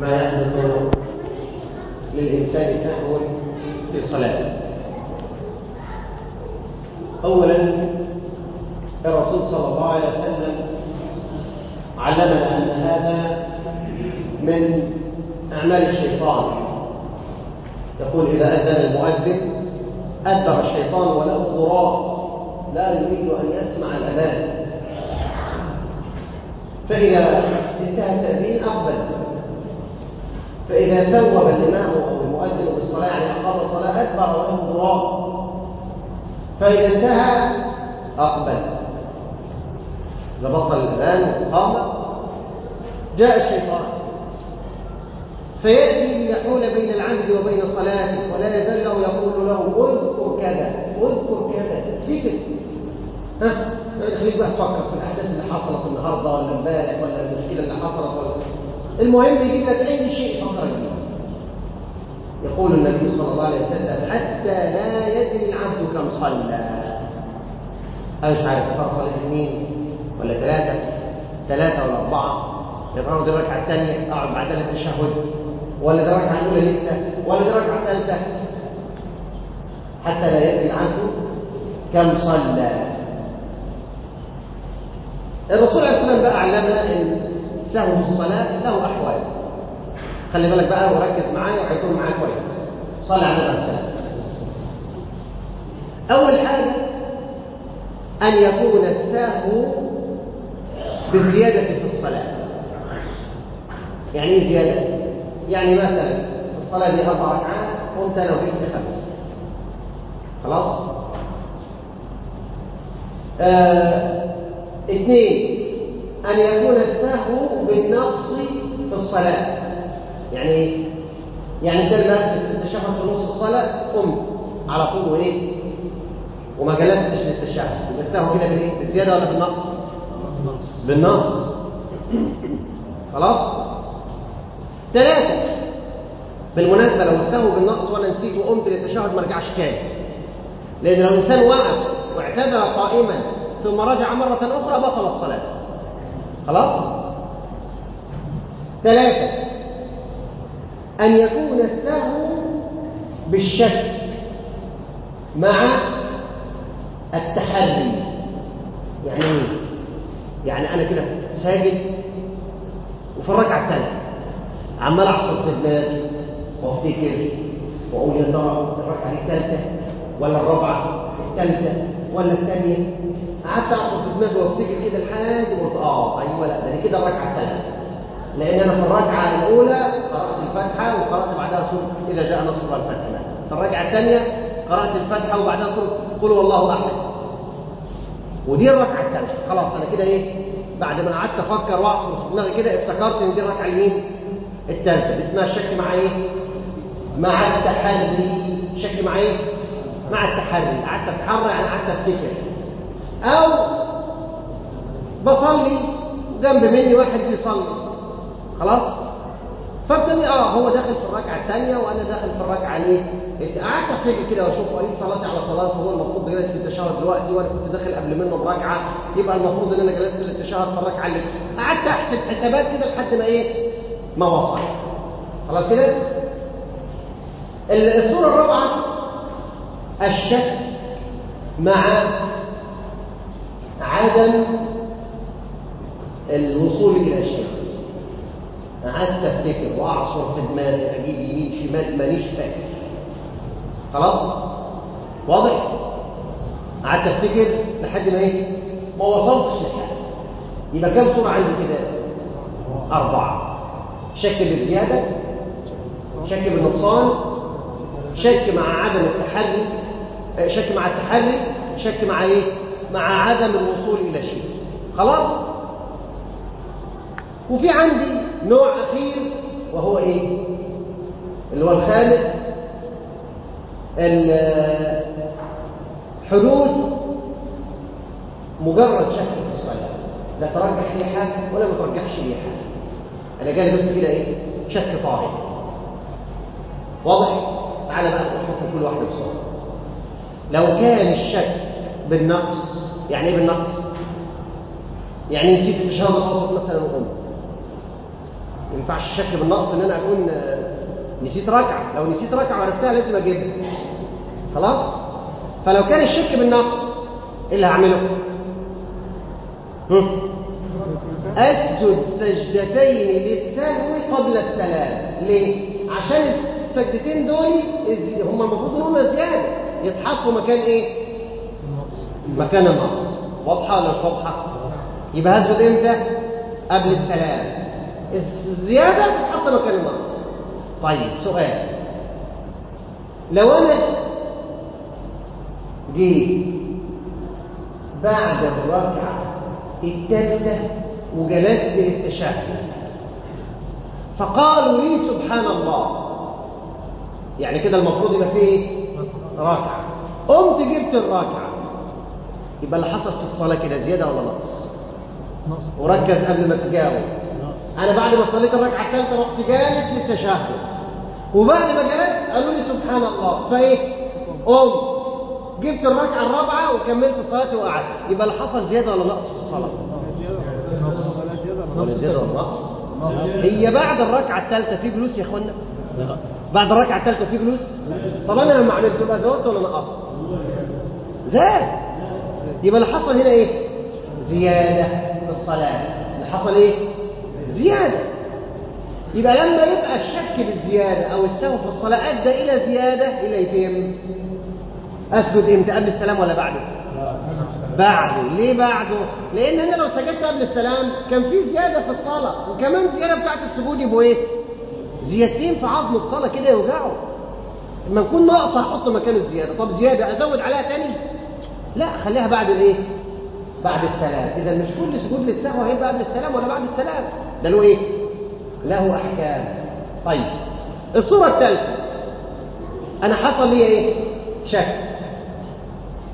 ما يحدث للإنسان سهو في الصلاة أولا الرسول صلى الله عليه وسلم علمنا أن هذا من أعمال الشيطان. يقول إذا أذن المؤذن أدبر الشيطان وله ضراء لا يريد أن يسمع الأذان. فإذا انتهى التأذين أقبل. فإذا ثوب الإمام أو المؤذن بالصلاة يعني أقام الصلاة أدبر وله ضراء فإذا انتهى أقبل. إذا بطل الأذان وقام جاء الشيطان. فيأتي ليحول بين العبد وبين صلاته ولا يزال له يقول له اذكر كذا اذكر كذا افتكر ها؟ خليك بقى تفكر في الأحداث اللي حصلت النهارده ولا امبارح ولا المشكلة اللي حصلت ولا المهم يجيب لك اي شيء فكر فيه يقول النبي صلى الله عليه وسلم حتى لا يدري العبد كم صلى. أنا مش عارف صلاة اثنين ولا ثلاثة؟ ثلاثة ولا يا ترى دي الركعة الثانية أقعد بعدها التشهد. ولا دي الركعة الأولى لسه؟ ولا دي الركعة الثالثة؟ حتى لا يدري العبد كم صلى. الرسول عليه الصلاة والسلام بقى علمنا السهو في الصلاه له أحوال. خلي بالك بقى وركز معايا وهيكون معاك كويس. صلى على صلى أول حاجة أن يكون السهو بالزياده في الصلاة. يعني إيه زيادة؟ يعني مثلا الصلاة دي أربع ركعات قمت أنا وجبت خمس. خلاص؟ آه اثنين أن يكون السهو بالنقص في الصلاة يعني إيه؟ يعني ده التشهد في نص الصلاة قمت على طول وإيه؟ وما جلستش للتشهد يبقى السهو كده بالإيه؟ بالزيادة ولا بالنقص؟ بالنقص خلاص؟ ثلاثة بالمناسبة لو السهو بالنقص وأنا نسيت وقمت للتشهد ما رجعش تاني لأن لو الإنسان وقف واعتذر قائما ثم رجع مرة أخرى بطلت صلاته خلاص ثلاثة. أن يكون السهو بالشك مع التحري. يعني إيه؟ يعني أنا كده ساجد وفي الركعة الثالثة عمال أحصل في دماغي وأفتكر وأقول يا ترى الركعة الثالثة ولا الرابعة الثالثة ولا الثانية. قعدت اعصر في دماغي وأفتكر كده لحد قلت آه أيوه لا ده كده الركعه الثالثه لأن أنا في الركعة الأولى قرأت الفاتحة وقرأت بعدها سورة إذا جاء نصر الفتح في الركعة الثانية قرأت الفاتحة وبعدها سورة قل هو الله أحد. ودي الركعة الثالثه خلاص أنا كده إيه؟ بعد ما قعدت واعصر في دماغي كده افتكرت إن دي الركعة اليمين الثالثة. اسمها الشك مع إيه؟ مع التحري. شك مع إيه؟ مع التحري. قعدت أتحرى يعني قعدت أفتكر. أو بصلي جنب مني واحد بيصلي. خلاص؟ فابتدي آه هو داخل في الركعة الثانية وأنا داخل في الركعة إيه قعدت افتكر كده وأشوف إيه صلاتي على صلاة هو المفروض جلست التشهد دلوقتي وأنا كنت داخل قبل منه بركعه يبقى المفروض إن أنا جلست التشهد في الركعة اللي قعدت أحسب حسابات كده لحد ما إيه؟ ما وصل. خلاص كده؟ الصورة الرابعة الشك مع عدم الوصول إلى شيء قعدت افتكر واعصر في دماغي أجيب يمين شمال مانيش فاكر؟ خلاص؟ واضح؟ قعدت أفتكر لحد ما إيه؟ ما وصلتش لحاجه يبقى كم صوره عندي كده؟ أربعة. شك بالزيادة؟ شك بالنقصان؟ شك مع عدم التحري؟ شك مع التحري؟ شك مع إيه؟ مع عدم الوصول إلى شيء. خلاص؟ وفي عندي نوع أخير وهو إيه؟ اللي هو الخامس حدوث مجرد شك في الصلاة لا ترجح لي حاجة ولا ما ترجحش لي حاجة أنا جاي بس كده إيه؟ شك طارئ. واضح؟ تعالى بقى نحكم كل واحدة بسرعة. لو كان الشك بالنقص يعني إيه بالنقص؟ يعني نسيت التشهد الاوسط مثلا وقمت ما ينفعش الشك بالنقص إن أنا أكون آه، نسيت ركعة. لو نسيت ركعة وعرفتها لازم أجيبها. خلاص؟ فلو كان الشك بالنقص إيه اللي هعمله؟ أسجد سجدتين للسهو قبل السلام. ليه؟ عشان السجدتين دول هم المفروض هم زيادة. يتحطوا مكان إيه؟ مكان النقص. واضحة ولا مش واضحة؟ يبقى هسجد إمتى؟ قبل السلام. تتحط مكان النقص طيب سؤال. لو أنا جيت بعد الركعة الثالثة وجلست للتشهد فقالوا لي سبحان الله. يعني كده المفروض يبقى فيه إيه ركعة. قمت جبت الركعة. يبقى اللي حصل في الصلاة كده زيادة ولا نقص؟ نقص. وركز قبل ما تجاوب. أنا بعد ما صليت الركعة الثالثة رحت جالس للتشهد. وبعد ما جلست قالوا لي سبحان الله. فإيه؟ قمت. جبت الركعة الرابعة وكملت صلاتي وقعدت. يبقى اللي حصل زيادة ولا نقص في الصلاة؟ ولا زيادة ولا نقص؟ هي بعد الركعة الثالثة في جلوس يا إخوانا؟ بعد الركعة الثالثة في جلوس؟ طب أنا لما عملت يبقى زودت ولا نقصت زاد. يبقى اللي حصل هنا إيه؟ زيادة في الصلاة. اللي حصل إيه؟ زيادة. يبقى لما يبقى الشك بالزياده أو السهو في الصلاة أدى إلى زيادة إلى يتم. أسجد إمتى؟ قبل السلام ولا بعده؟ بعده. ليه بعده؟ لأن أنا لو سجدت قبل السلام كان في زيادة في الصلاة وكمان زيادة بتاعت السجود يبقوا إيه؟ زيادتين في عظم الصلاة كده يوجعوا. لما نكون ناقص أحط مكان الزيادة. طب زيادة أزود عليها تاني؟ لا خليها بعد الإيه؟ بعد السلام. إذا مش كل سجود للسهو هيبقى قبل السلام ولا بعد السلام. ده له إيه؟ له أحكام. طيب. الصورة الثالثة. أنا حصل لي إيه؟ شك.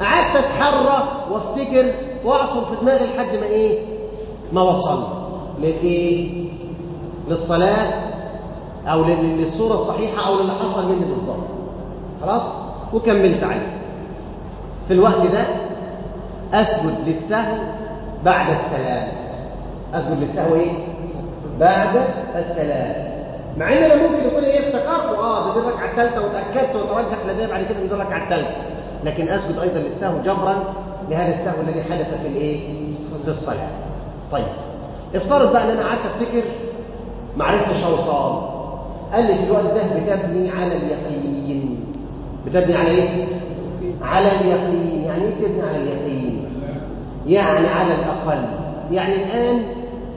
قعدت اتحرى وأفتكر واعصر في دماغي لحد ما إيه؟ ما وصلت للإيه؟ للصلاة أو لل- للصورة الصحيحة أو للي حصل مني بالظبط. خلاص؟ وكملت عليه. في الوقت ده اسجد للسهو بعد السلام. اسجد للسهو إيه؟ بعد السلام مع ان أنا ممكن يكون إيه افتكرت آه دي الركعه الثالثة وتأكدت وترجح لدي بعد كده ان دي الركعه الثالثه لكن أسجد أيضا للسهو جبرا لهذا السهو الذي حدث في الإيه؟ في الصلاة. طيب. افترض بقى إن أنا قعدت أفتكر ما عرفتش اوصل قال لي الوقت ده بتبني على اليقين. بتبني على إيه؟ على اليقين. يعني إيه تبني على اليقين؟ يعني على الأقل. يعني الآن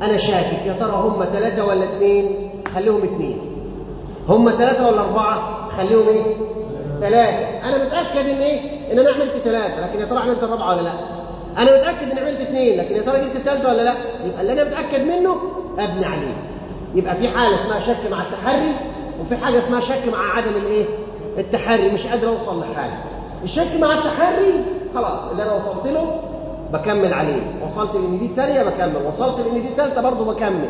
أنا شاكك. يا ترى هم ثلاثة ولا اثنين؟ خليهم اثنين. هم ثلاثة ولا أربعة؟ خليهم إيه؟ ثلاثة. أنا متأكد إن إيه؟ إن أنا عملت ثلاثة. لكن يا ترى عملت الرابعة ولا لا؟ أنا متأكد إن عملت اثنين. لكن يا ترى جبت الثالثة ولا لا؟ يبقى اللي أنا متأكد منه أبني عليه. يبقى في حالة اسمها شك مع التحري وفي حاجة اسمها شك مع عدم الإيه؟ التحري. مش قادر أوصل لحاجة. الشك مع التحري خلاص اللي أنا وصلت له بكمل عليه. وصلت لإن دي الثانية بكمل. وصلت لإن دي الثالثه برضه بكمل.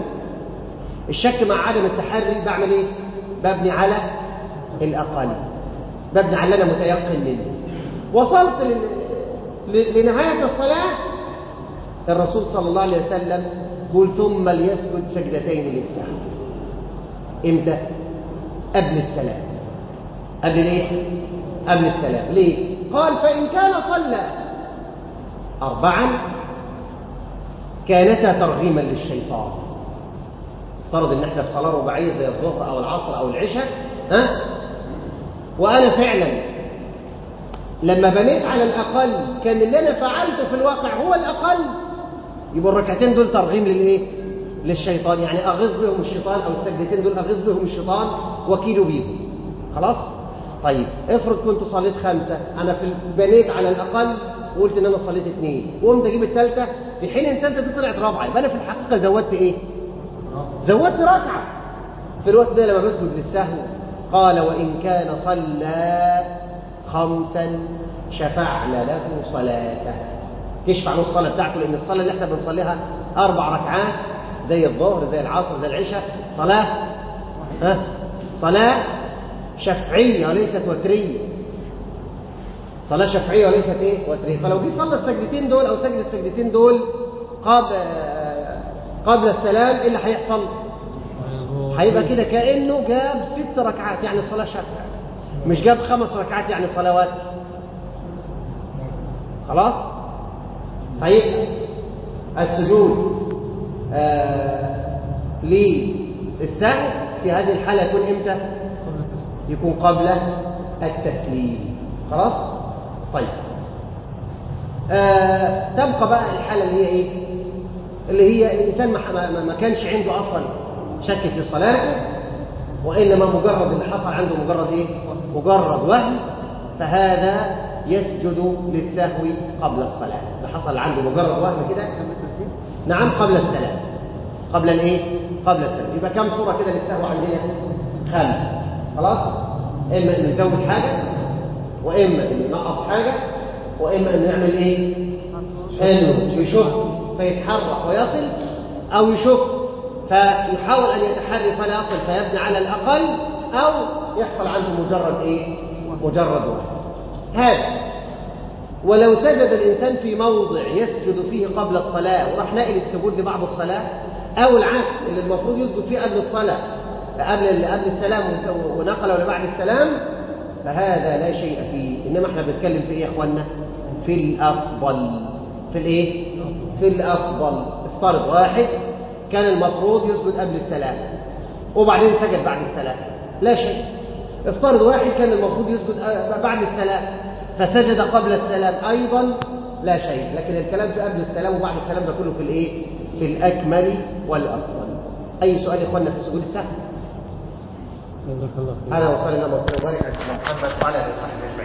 الشك مع عدم التحري بعمل إيه؟ ببني على الأقل. ببني على اللي أنا متيقن منه. وصلت لل- لنهاية الصلاة. الرسول صلى الله عليه وسلم قل ثم ليسجد سجدتين للسهو إمتى؟ قبل السلام. قبل إيه؟ قبل السلام. ليه؟ قال فإن كان صلى اربعا كانتا ترغيما للشيطان. افترض إن إحنا في صلاه رباعيه زي الظهر أو العصر أو العشاء ها؟ وأنا فعلا لما بنيت على الأقل كان اللي أنا فعلته في الواقع هو الأقل. يبقى الركعتين دول ترغيم للإيه؟ للشيطان. يعني اغيظ بهم الشيطان أو السجدتين دول اغيظ بهم الشيطان وكيلوا بيهم. خلاص؟ طيب افرض كنت صليت خمسة أنا في بنيت على الأقل وقلت إن أنا صليت اثنين. وقمت أجيب الثالثة في حين إن الثالثة دي طلعت رابعة يبقى أنا في الحقيقة زودت إيه؟ زودت ركعة. في الوقت ده لما بسجد للسهو قال وإن كان صلى خمسا شفعنا له صلاته. تشفع له الصلاة بتاعته لأن الصلاة اللي إحنا بنصليها أربع ركعات زي الظهر زي العصر زي العشاء. صلاة؟ ها؟ صلاة شفعية وليست وترية. صلاة شفعية وليست إيه؟ وتريه فلو جه صلى السجدتين دول أو سجد السجدتين دول قبل قبل السلام إيه اللي هيحصل؟ هيبقى كده كأنه جاب ست ركعات يعني صلاة شافعة مش جاب خمس ركعات يعني صلوات. خلاص؟ طيب. السجود آه للسهو في هذه الحالة يكون إمتى؟ يكون قبل التسليم. خلاص؟ طيب. آه تبقى بقى الحالة اللي هي إيه؟ اللي هي الإنسان ما, ما, ما كانش عنده أصلا شك في صلاته وإنما مجرد اللي حصل عنده مجرد إيه؟ مجرد وهم فهذا يسجد للسهو قبل الصلاة. إذا حصل عنده مجرد وهم كده نعم قبل السلام. قبل الإيه؟ قبل السلام. يبقى كم صورة كده للسهو عندنا؟ خمسة خلاص؟ إما إنه يزود حاجة وإما إنه ينقص حاجة وإما إنه يعمل إيه؟ إنه يشك فيتحرك ويصل أو يشك فيحاول أن يتحرك فلا يصل فيبني على الأقل أو يحصل عنده مجرد إيه؟ مجرد واحد. هذا. ولو سجد الإنسان في موضع يسجد فيه قبل الصلاة وراح ناقل السجود لبعض الصلاة أو العكس اللي المفروض يسجد فيه قبل الصلاة قبل قبل السلام ونقله لبعد السلام فهذا لا شيء فيه. إنما إحنا بنتكلم في إيه يا إخوانا في الأفضل. في الإيه؟ في الأفضل. افترض واحد كان المفروض يسجد قبل السلام وبعدين سجد بعد السلام. لا شيء. افترض واحد كان المفروض يسجد بعد السلام فسجد قبل السلام أيضا لا شيء. لكن الكلام في قبل السلام وبعد السلام ده كله في الإيه؟ في الأكمل والأفضل. أي سؤال يا إخواننا في سجود السهو الله هذا وصلنا وسلم وبارك على محمد وعلى آله وصحبه أجمعين.